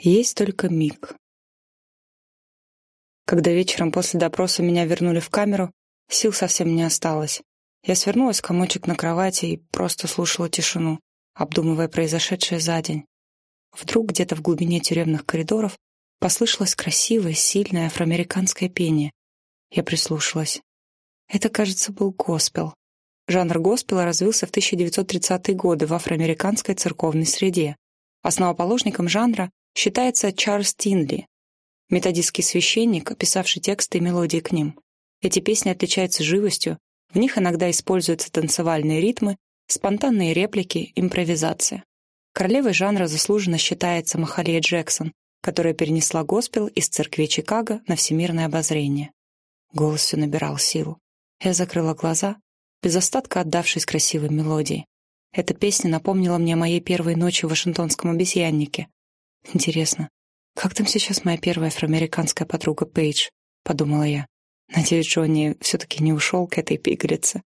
Есть только миг. Когда вечером после допроса меня вернули в камеру, сил совсем не осталось. Я свернулась комочек на кровати и просто слушала тишину, обдумывая произошедшее за день. Вдруг где-то в глубине тюремных коридоров послышалось красивое, сильное афроамериканское пение. Я прислушалась. Это, кажется, был госпел. Жанр госпела развился в 1930-е годы в афроамериканской церковной среде. Основоположником жанра считается Чарльз Тинли, методистский священник, описавший тексты и мелодии к ним. Эти песни отличаются живостью, в них иногда используются танцевальные ритмы, спонтанные реплики, импровизация. Королевой жанра заслуженно считается Махалия Джексон, которая перенесла госпел из церкви Чикаго на всемирное обозрение. Голос все набирал силу. Я закрыла глаза, без остатка отдавшись красивой мелодии. Эта песня напомнила мне о моей первой ночи в Вашингтонском обезьяннике. Интересно, как там сейчас моя первая афроамериканская подруга Пейдж? Подумала я. Надеюсь, Джонни все-таки не ушел к этой пигалице.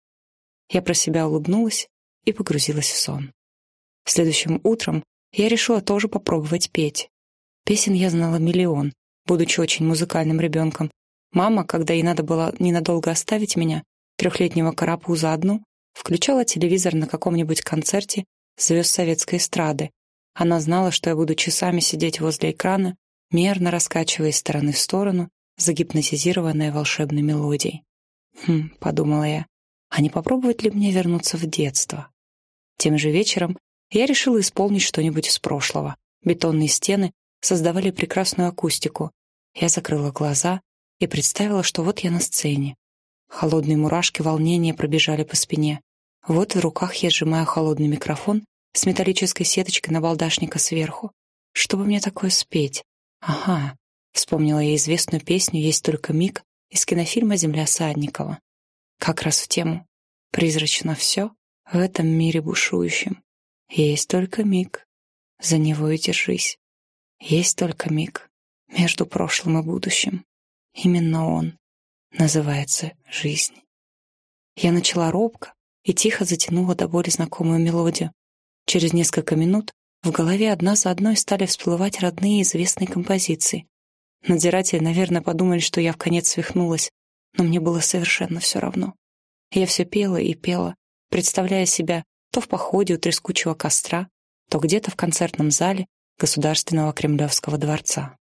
Я про себя улыбнулась и погрузилась в сон. Следующим утром я решила тоже попробовать петь. Песен я знала миллион, будучи очень музыкальным ребенком. Мама, когда ей надо было ненадолго оставить меня, трехлетнего карапуза одну, включала телевизор на каком-нибудь концерте звезд советской эстрады. Она знала, что я буду часами сидеть возле экрана, мерно раскачиваясь стороны в сторону, загипнотизированная волшебной мелодией. «Хм», — подумала я, — «а не попробовать ли мне вернуться в детство?» Тем же вечером я решила исполнить что-нибудь из прошлого. Бетонные стены создавали прекрасную акустику. Я закрыла глаза и представила, что вот я на сцене. Холодные мурашки волнения пробежали по спине. Вот в руках я сжимаю холодный микрофон с металлической сеточкой на балдашника сверху. Что бы мне такое спеть? Ага, вспомнила я известную песню «Есть только миг» из кинофильма «Земля Садникова». Как раз в тему. Призрачно все в этом мире бушующем. Есть только миг, за него и держись. Есть только миг между прошлым и будущим. Именно он называется жизнь. Я начала робко и тихо затянула до боли знакомую мелодию. Через несколько минут в голове одна за одной стали всплывать родные известные композиции. Надзиратели, наверное, подумали, что я в конец свихнулась, но мне было совершенно все равно. Я все пела и пела, представляя себя то в походе у трескучего костра, то где-то в концертном зале Государственного Кремлевского дворца.